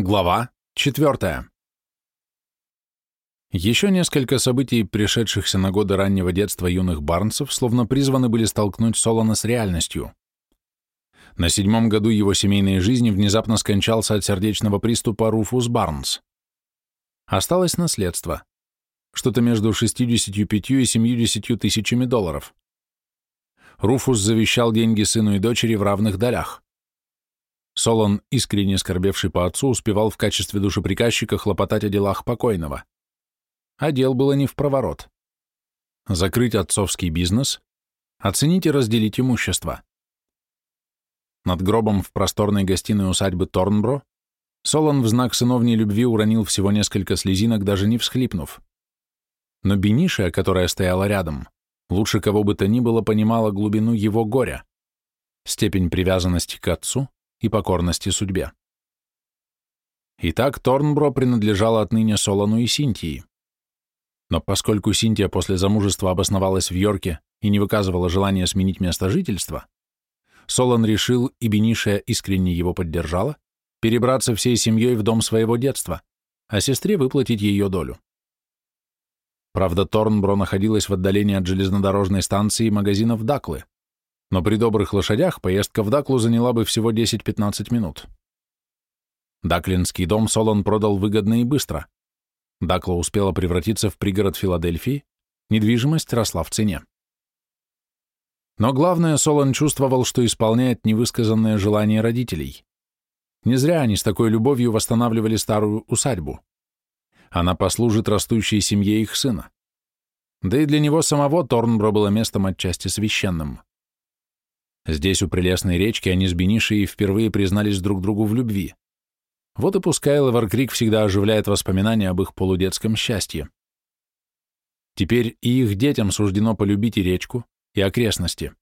Глава 4. Еще несколько событий, пришедшихся на годы раннего детства юных Барнсов, словно призваны были столкнуть Солона с реальностью. На седьмом году его семейной жизни внезапно скончался от сердечного приступа Руфус Барнс. Осталось наследство. Что-то между 65 и 70 тысячами долларов. Руфус завещал деньги сыну и дочери в равных долях. Солон, искренне скорбевший по отцу, успевал в качестве душеприказчика хлопотать о делах покойного. А дел было не в проворот. Закрыть отцовский бизнес, оценить и разделить имущество. Над гробом в просторной гостиной усадьбы Торнбро Солон в знак сыновней любви уронил всего несколько слезинок, даже не всхлипнув. Но Бениша, которая стояла рядом, лучше кого бы то ни было понимала глубину его горя, степень привязанности к отцу и покорности судьбе. Итак, Торнбро принадлежала отныне Солону и Синтии. Но поскольку Синтия после замужества обосновалась в Йорке и не выказывала желания сменить место жительства, Солон решил, и Бенишия искренне его поддержала, перебраться всей семьей в дом своего детства, а сестре выплатить ее долю. Правда, Торнбро находилась в отдалении от железнодорожной станции и магазинов Даклы, но при добрых лошадях поездка в Даклу заняла бы всего 10-15 минут. Даклинский дом Солон продал выгодно и быстро. Дакла успела превратиться в пригород Филадельфии, недвижимость росла в цене. Но главное, Солон чувствовал, что исполняет невысказанное желание родителей. Не зря они с такой любовью восстанавливали старую усадьбу. Она послужит растущей семье их сына. Да и для него самого Торнбро было местом отчасти священным. Здесь, у прелестной речки, они с Бенишей впервые признались друг другу в любви. Вот и пускай Леваркрик всегда оживляет воспоминания об их полудетском счастье. Теперь и их детям суждено полюбить и речку, и окрестности.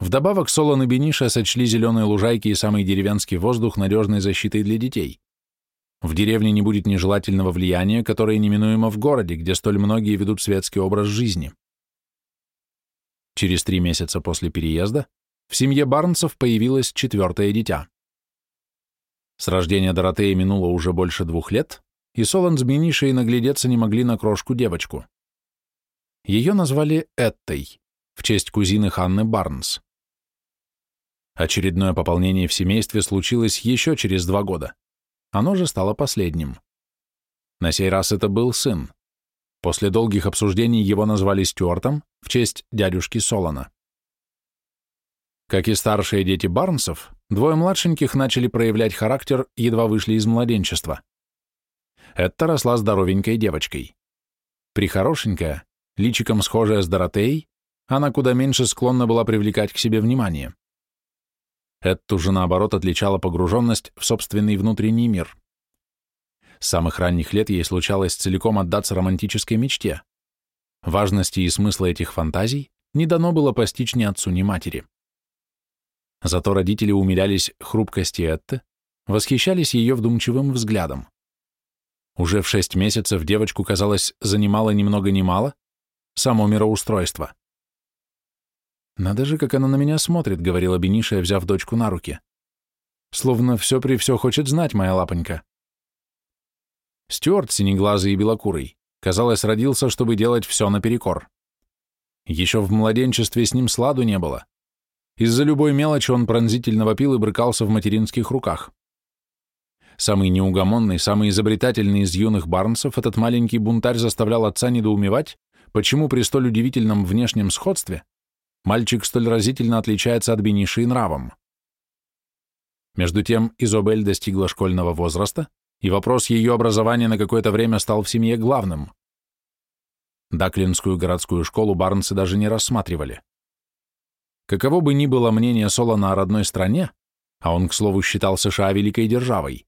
Вдобавок Солон и Бениша сочли зеленые лужайки и самый деревенский воздух надежной защитой для детей. В деревне не будет нежелательного влияния, которое неминуемо в городе, где столь многие ведут светский образ жизни. Через три месяца после переезда в семье Барнсов появилось четвертое дитя. С рождения Доротеи минуло уже больше двух лет, и Солон с Бенишей наглядеться не могли на крошку девочку. Ее назвали Эттой, в честь кузины Ханны Барнс. Очередное пополнение в семействе случилось еще через два года. Оно же стало последним. На сей раз это был сын. После долгих обсуждений его назвали Стюартом, в честь дядюшки Солона. Как и старшие дети Барнсов, двое младшеньких начали проявлять характер, едва вышли из младенчества. Это росла здоровенькой девочкой. Прихорошенькая, личиком схожая с Доротеей, она куда меньше склонна была привлекать к себе внимание. Эту же, наоборот, отличала погруженность в собственный внутренний мир. С самых ранних лет ей случалось целиком отдаться романтической мечте, Важности и смысла этих фантазий не дано было постичь ни отцу, ни матери. Зато родители умилялись хрупкости Этты, восхищались ее вдумчивым взглядом. Уже в шесть месяцев девочку, казалось, занимало ни много ни мало само мироустройство. «Надо же, как она на меня смотрит», — говорила Бениша, взяв дочку на руки. «Словно все при все хочет знать, моя лапонька». Стюарт, синеглазый и белокурый, казалось, родился, чтобы делать все наперекор. Еще в младенчестве с ним сладу не было. Из-за любой мелочи он пронзительно вопил и брыкался в материнских руках. Самый неугомонный, самый изобретательный из юных Барнсов, этот маленький бунтарь заставлял отца недоумевать, почему при столь удивительном внешнем сходстве мальчик столь разительно отличается от Бениши и нравом. Между тем Изобель достигла школьного возраста, и вопрос ее образования на какое-то время стал в семье главным. Даклинскую городскую школу Барнсы даже не рассматривали. Каково бы ни было мнение Солона о родной стране, а он, к слову, считал США великой державой,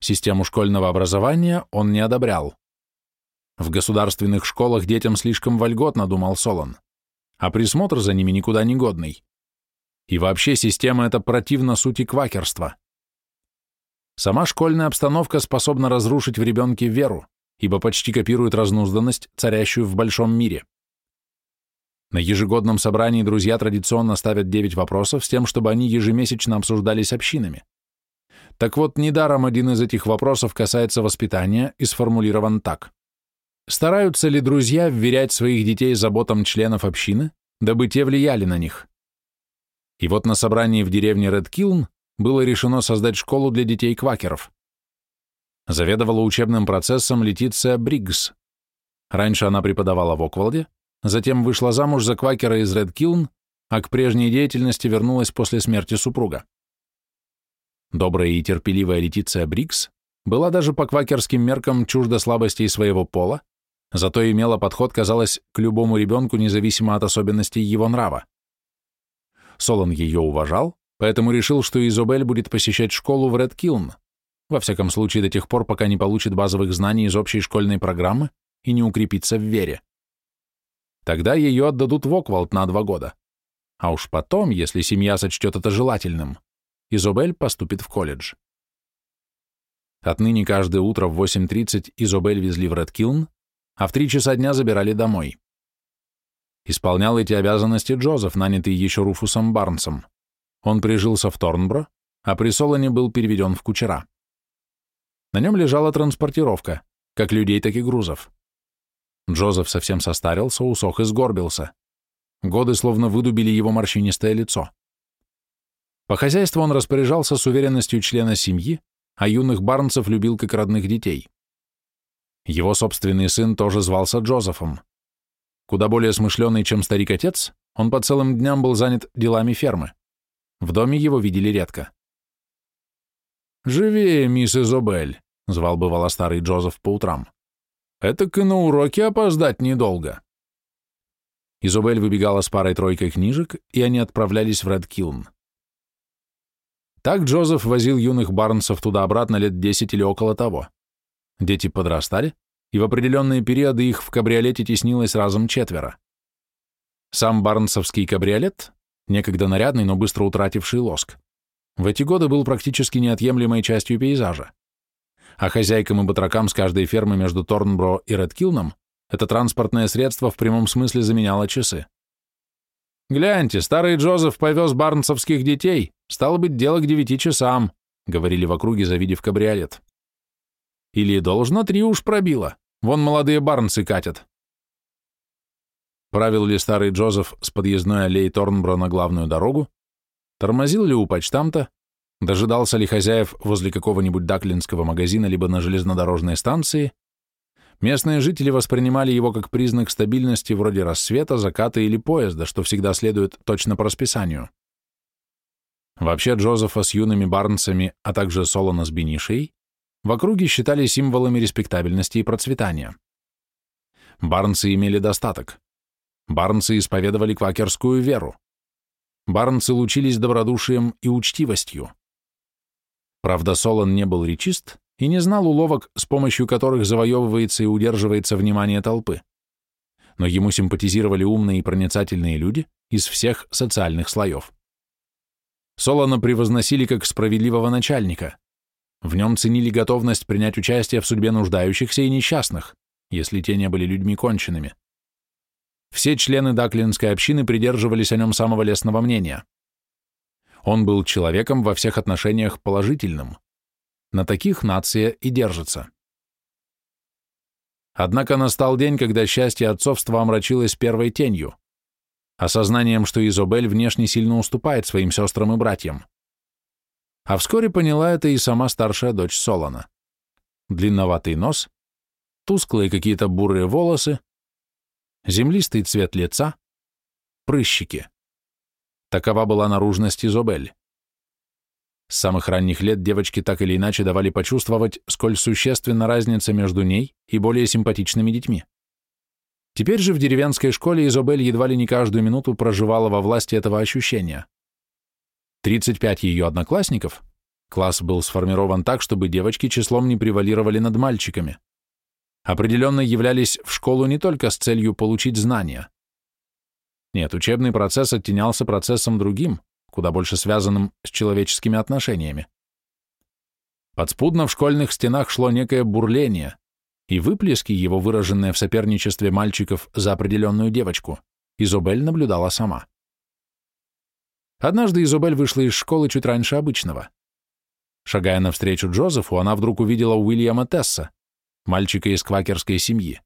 систему школьного образования он не одобрял. В государственных школах детям слишком вольготно, думал Солон, а присмотр за ними никуда не годный. И вообще система эта противна сути квакерства. Сама школьная обстановка способна разрушить в ребенке веру, ибо почти копирует разнузданность, царящую в большом мире. На ежегодном собрании друзья традиционно ставят 9 вопросов с тем, чтобы они ежемесячно обсуждались общинами. Так вот, недаром один из этих вопросов касается воспитания и сформулирован так. Стараются ли друзья вверять своих детей заботам членов общины, дабы те влияли на них? И вот на собрании в деревне Редкилн было решено создать школу для детей-квакеров. Заведовала учебным процессом Летиция Бриггс. Раньше она преподавала в Оквалде, затем вышла замуж за квакера из Редкилн, а к прежней деятельности вернулась после смерти супруга. Добрая и терпеливая Летиция Брикс была даже по квакерским меркам чужда слабостей своего пола, зато имела подход, казалось, к любому ребенку, независимо от особенностей его нрава. Солон ее уважал, поэтому решил, что Изобель будет посещать школу в Редкилн, во всяком случае до тех пор, пока не получит базовых знаний из общей школьной программы и не укрепится в вере. Тогда ее отдадут в Оквалд на два года. А уж потом, если семья сочтет это желательным, Изобель поступит в колледж. Отныне каждое утро в 8.30 Изобель везли в Редкилн, а в 3 часа дня забирали домой. Исполнял эти обязанности Джозеф, нанятый еще Руфусом Барнсом. Он прижился в Торнбро, а при Солоне был переведен в кучера. На нем лежала транспортировка, как людей, так и грузов. Джозеф совсем состарился, усох и сгорбился. Годы словно выдубили его морщинистое лицо. По хозяйству он распоряжался с уверенностью члена семьи, а юных Барнсов любил как родных детей. Его собственный сын тоже звался Джозефом. Куда более смышленый, чем старик-отец, он по целым дням был занят делами фермы. В доме его видели редко. «Живее, мисс Изобель», — звал бывало старый Джозеф по утрам. «Этак и на уроки опоздать недолго». Изобель выбегала с парой-тройкой книжек, и они отправлялись в Редкилн. Так Джозеф возил юных Барнсов туда-обратно лет десять или около того. Дети подрастали, и в определенные периоды их в кабриолете теснилось разом четверо. Сам барнсовский кабриолет, некогда нарядный, но быстро утративший лоск, в эти годы был практически неотъемлемой частью пейзажа. А хозяйкам и батракам с каждой фермы между Торнбро и Редкилном это транспортное средство в прямом смысле заменяло часы. «Гляньте, старый Джозеф повез барнсовских детей. Стало быть, дело к девяти часам», — говорили в округе, завидев кабриолет. «Или должно три уж пробило. Вон молодые барнсы катят». Правил ли старый Джозеф с подъездной аллеи Торнбро на главную дорогу? Тормозил ли у почтамта? Дожидался ли хозяев возле какого-нибудь даклинского магазина либо на железнодорожной станции? Местные жители воспринимали его как признак стабильности вроде рассвета, заката или поезда, что всегда следует точно по расписанию. Вообще Джозефа с юными Барнсами, а также Солона с Бенишей в округе считали символами респектабельности и процветания. Барнсы имели достаток. Барнсы исповедовали квакерскую веру. Барнсы лучились добродушием и учтивостью. Правда, Солон не был речист, и не знал уловок, с помощью которых завоевывается и удерживается внимание толпы. Но ему симпатизировали умные и проницательные люди из всех социальных слоев. Солона превозносили как справедливого начальника. В нем ценили готовность принять участие в судьбе нуждающихся и несчастных, если те не были людьми конченными. Все члены Даклинской общины придерживались о нем самого лестного мнения. Он был человеком во всех отношениях положительным. На таких нация и держится. Однако настал день, когда счастье отцовства омрачилось первой тенью, осознанием, что Изобель внешне сильно уступает своим сестрам и братьям. А вскоре поняла это и сама старшая дочь Солона. Длинноватый нос, тусклые какие-то бурые волосы, землистый цвет лица, прыщики. Такова была наружность Изобель. С самых ранних лет девочки так или иначе давали почувствовать, сколь существенна разница между ней и более симпатичными детьми. Теперь же в деревенской школе Изобель едва ли не каждую минуту проживала во власти этого ощущения. 35 ее одноклассников, класс был сформирован так, чтобы девочки числом не превалировали над мальчиками, определенно являлись в школу не только с целью получить знания. Нет, учебный процесс оттенялся процессом другим, куда больше связанным с человеческими отношениями. Подспудно в школьных стенах шло некое бурление, и выплески, его выраженные в соперничестве мальчиков за определенную девочку, Изобель наблюдала сама. Однажды Изобель вышла из школы чуть раньше обычного. Шагая навстречу Джозефу, она вдруг увидела Уильяма Тесса, мальчика из квакерской семьи.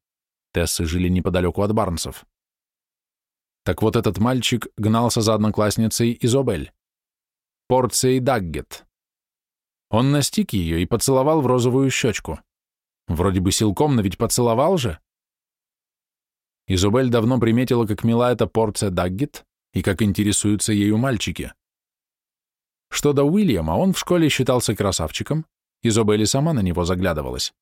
Тессы жили неподалеку от Барнсов. Так вот этот мальчик гнался за одноклассницей Изобель. Порцией Даггет. Он настиг ее и поцеловал в розовую щечку. Вроде бы силком, но ведь поцеловал же. Изобель давно приметила, как мила эта порция Даггет и как интересуются ею мальчики. Что до Уильяма, он в школе считался красавчиком, Изобель сама на него заглядывалась.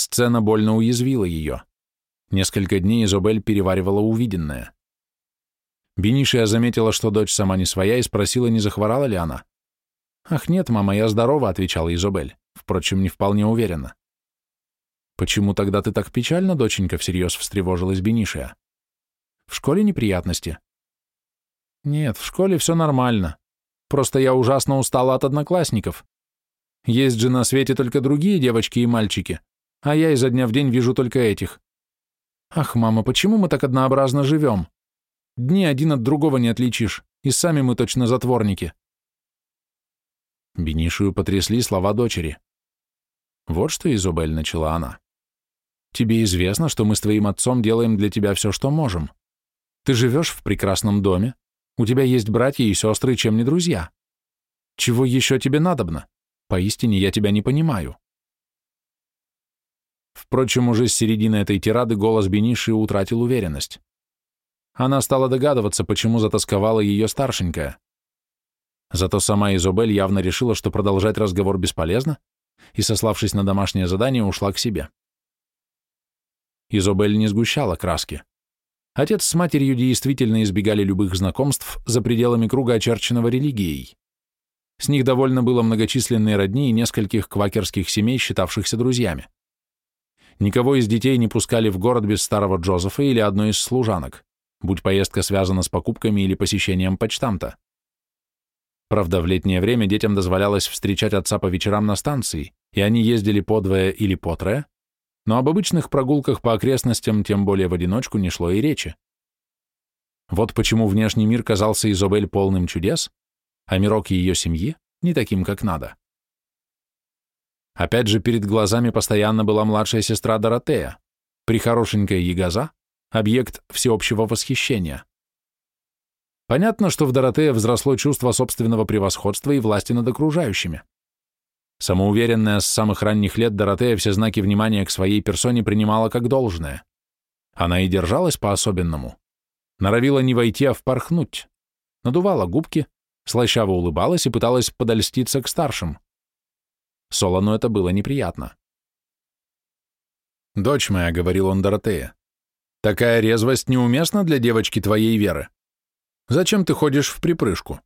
Сцена больно уязвила ее. Несколько дней Изобель переваривала увиденное. Бенишия заметила, что дочь сама не своя, и спросила, не захворала ли она. «Ах, нет, мама, я здорова», — отвечала Изобель, впрочем, не вполне уверенно. «Почему тогда ты так печально, доченька?» — всерьез встревожилась Бенишия. «В школе неприятности?» «Нет, в школе все нормально. Просто я ужасно устала от одноклассников. Есть же на свете только другие девочки и мальчики, а я изо дня в день вижу только этих. Ах, мама, почему мы так однообразно живем? Дни один от другого не отличишь, и сами мы точно затворники. Бенишию потрясли слова дочери. Вот что Изобель начала она. Тебе известно, что мы с твоим отцом делаем для тебя все, что можем. Ты живешь в прекрасном доме, у тебя есть братья и сестры, чем не друзья. Чего еще тебе надобно? Поистине я тебя не понимаю. Впрочем, уже с середины этой тирады голос Бениши утратил уверенность. Она стала догадываться, почему затасковала ее старшенькая. Зато сама Изобель явно решила, что продолжать разговор бесполезно, и, сославшись на домашнее задание, ушла к себе. Изобель не сгущала краски. Отец с матерью действительно избегали любых знакомств за пределами круга, очерченного религией. С них довольно было многочисленные родни и нескольких квакерских семей, считавшихся друзьями. Никого из детей не пускали в город без старого Джозефа или одной из служанок, будь поездка связана с покупками или посещением почтамта. Правда, в летнее время детям дозволялось встречать отца по вечерам на станции, и они ездили по двое или по трое, но об обычных прогулках по окрестностям, тем более в одиночку, не шло и речи. Вот почему внешний мир казался Изобель полным чудес, а мирок ее семьи не таким, как надо. Опять же, перед глазами постоянно была младшая сестра Доротея, прихорошенькая ягоза, объект всеобщего восхищения. Понятно, что в Доротее взросло чувство собственного превосходства и власти над окружающими. Самоуверенная с самых ранних лет Доротея все знаки внимания к своей персоне принимала как должное. Она и держалась по-особенному. Норовила не войти, а впорхнуть. Надувала губки, слащаво улыбалась и пыталась подольститься к старшим. Солону это было неприятно. «Дочь моя», — говорил он Доротея, — «такая резвость неуместна для девочки твоей веры. Зачем ты ходишь в припрыжку?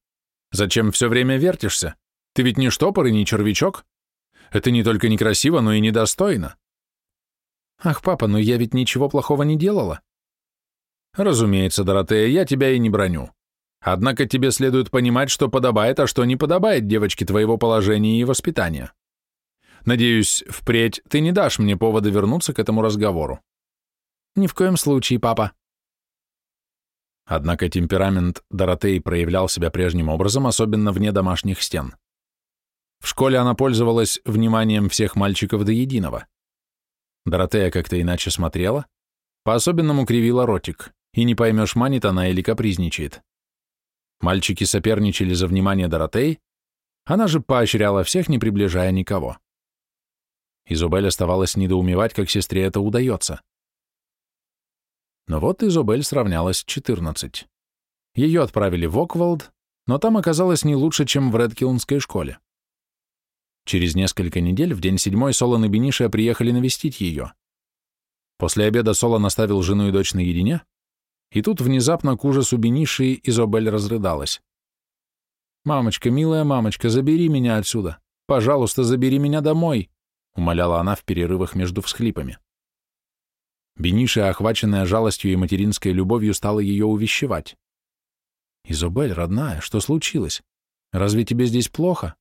Зачем все время вертишься? Ты ведь не штопор и не червячок. Это не только некрасиво, но и недостойно». «Ах, папа, но я ведь ничего плохого не делала». «Разумеется, Доротея, я тебя и не броню. Однако тебе следует понимать, что подобает, а что не подобает девочке твоего положения и воспитания. Надеюсь, впредь ты не дашь мне повода вернуться к этому разговору. Ни в коем случае, папа. Однако темперамент Доротеи проявлял себя прежним образом, особенно вне домашних стен. В школе она пользовалась вниманием всех мальчиков до единого. Доротея как-то иначе смотрела, по-особенному кривила ротик, и не поймешь, манит она или капризничает. Мальчики соперничали за внимание Доротеи, она же поощряла всех, не приближая никого. Изобель оставалось недоумевать, как сестре это удается. Но вот Изобель сравнялась 14. Ее отправили в Оквалд, но там оказалось не лучше, чем в Редкилнской школе. Через несколько недель, в день седьмой, Солон и Бениша приехали навестить ее. После обеда Солон оставил жену и дочь наедине, и тут внезапно к ужасу Бениши Изобель разрыдалась. «Мамочка, милая мамочка, забери меня отсюда. Пожалуйста, забери меня домой умоляла она в перерывах между всхлипами. Бениша, охваченная жалостью и материнской любовью, стала ее увещевать. «Изобель, родная, что случилось? Разве тебе здесь плохо?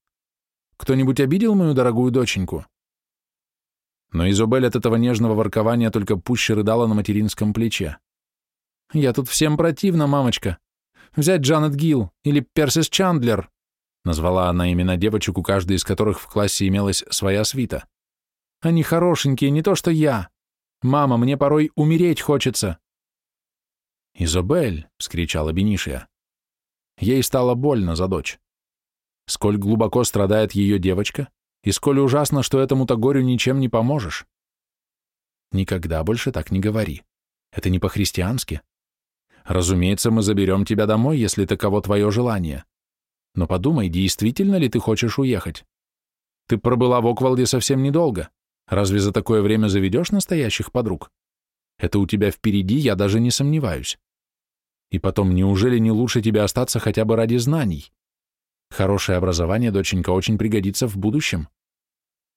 Кто-нибудь обидел мою дорогую доченьку?» Но Изобель от этого нежного воркования только пуще рыдала на материнском плече. «Я тут всем противна, мамочка. Взять Джанет Гилл или Персис Чандлер. Назвала она имена девочек, у каждой из которых в классе имелась своя свита. «Они хорошенькие, не то что я. Мама, мне порой умереть хочется». «Изобель!» — вскричала Бенишия. Ей стало больно за дочь. Сколь глубоко страдает ее девочка, и сколь ужасно, что этому-то горю ничем не поможешь. Никогда больше так не говори. Это не по-христиански. Разумеется, мы заберем тебя домой, если таково твое желание. Но подумай, действительно ли ты хочешь уехать? Ты пробыла в Оквалде совсем недолго. Разве за такое время заведешь настоящих подруг? Это у тебя впереди, я даже не сомневаюсь. И потом, неужели не лучше тебе остаться хотя бы ради знаний? Хорошее образование, доченька, очень пригодится в будущем.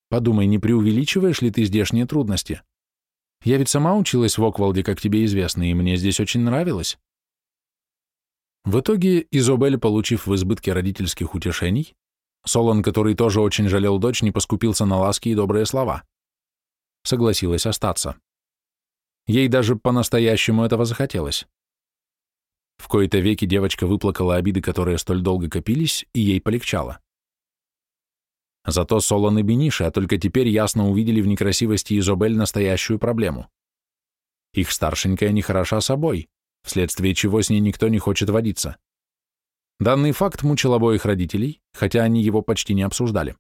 Подумай, не преувеличиваешь ли ты здешние трудности? Я ведь сама училась в Оквалде, как тебе известно, и мне здесь очень нравилось. В итоге Изобель, получив в избытке родительских утешений, Солон, который тоже очень жалел дочь, не поскупился на ласки и добрые слова. Согласилась остаться. Ей даже по-настоящему этого захотелось. В кои-то веки девочка выплакала обиды, которые столь долго копились, и ей полегчало. Зато Солон и Бениша только теперь ясно увидели в некрасивости Изобель настоящую проблему. Их старшенькая не хороша собой, вследствие чего с ней никто не хочет водиться. Данный факт мучил обоих родителей, хотя они его почти не обсуждали.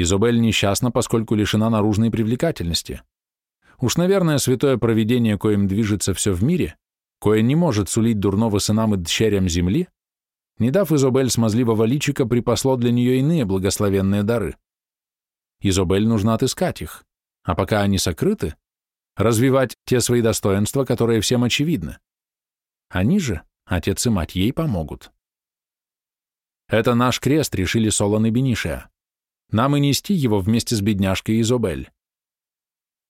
Изобель несчастна, поскольку лишена наружной привлекательности. Уж, наверное, святое провидение, коим движется все в мире, кое не может сулить дурного сынам и дщерям земли, не дав Изобель смазливого личика, припасло для нее иные благословенные дары. Изобель нужно отыскать их, а пока они сокрыты, развивать те свои достоинства, которые всем очевидны. Они же, отец и мать, ей помогут. Это наш крест, решили Солон и Бенишия. Нам и нести его вместе с бедняжкой Изобель.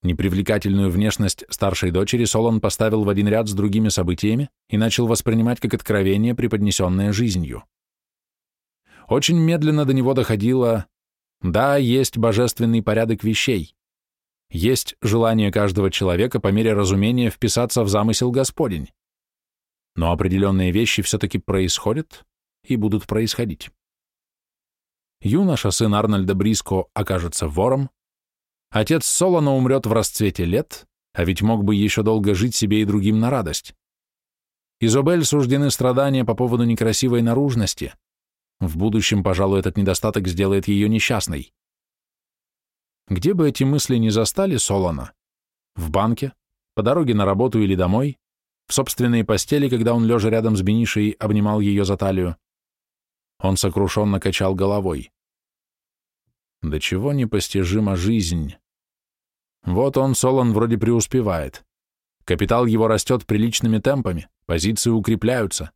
Непривлекательную внешность старшей дочери Солон поставил в один ряд с другими событиями и начал воспринимать как откровение, преподнесенное жизнью. Очень медленно до него доходило «да, есть божественный порядок вещей, есть желание каждого человека по мере разумения вписаться в замысел Господень, но определенные вещи все-таки происходят и будут происходить». Юноша, сын Арнольда Бриско, окажется вором, Отец Солона умрет в расцвете лет, а ведь мог бы еще долго жить себе и другим на радость. Изобель суждены страдания по поводу некрасивой наружности. В будущем, пожалуй, этот недостаток сделает ее несчастной. Где бы эти мысли не застали Солона? В банке, по дороге на работу или домой, в собственной постели, когда он, лежа рядом с Бенишей, обнимал ее за талию. Он сокрушенно качал головой. До чего непостижима жизнь. Вот он, Солон, вроде преуспевает. Капитал его растет приличными темпами, позиции укрепляются.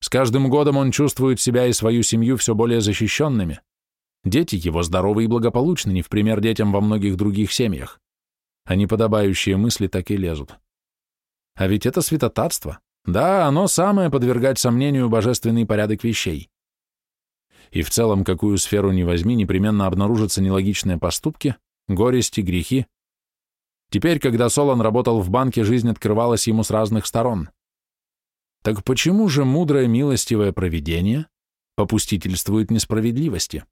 С каждым годом он чувствует себя и свою семью все более защищенными. Дети его здоровы и благополучны, не в пример детям во многих других семьях. А неподобающие мысли так и лезут. А ведь это святотатство. Да, оно самое подвергать сомнению божественный порядок вещей и в целом, какую сферу ни возьми, непременно обнаружатся нелогичные поступки, горести, грехи. Теперь, когда Солон работал в банке, жизнь открывалась ему с разных сторон. Так почему же мудрое милостивое провидение попустительствует несправедливости?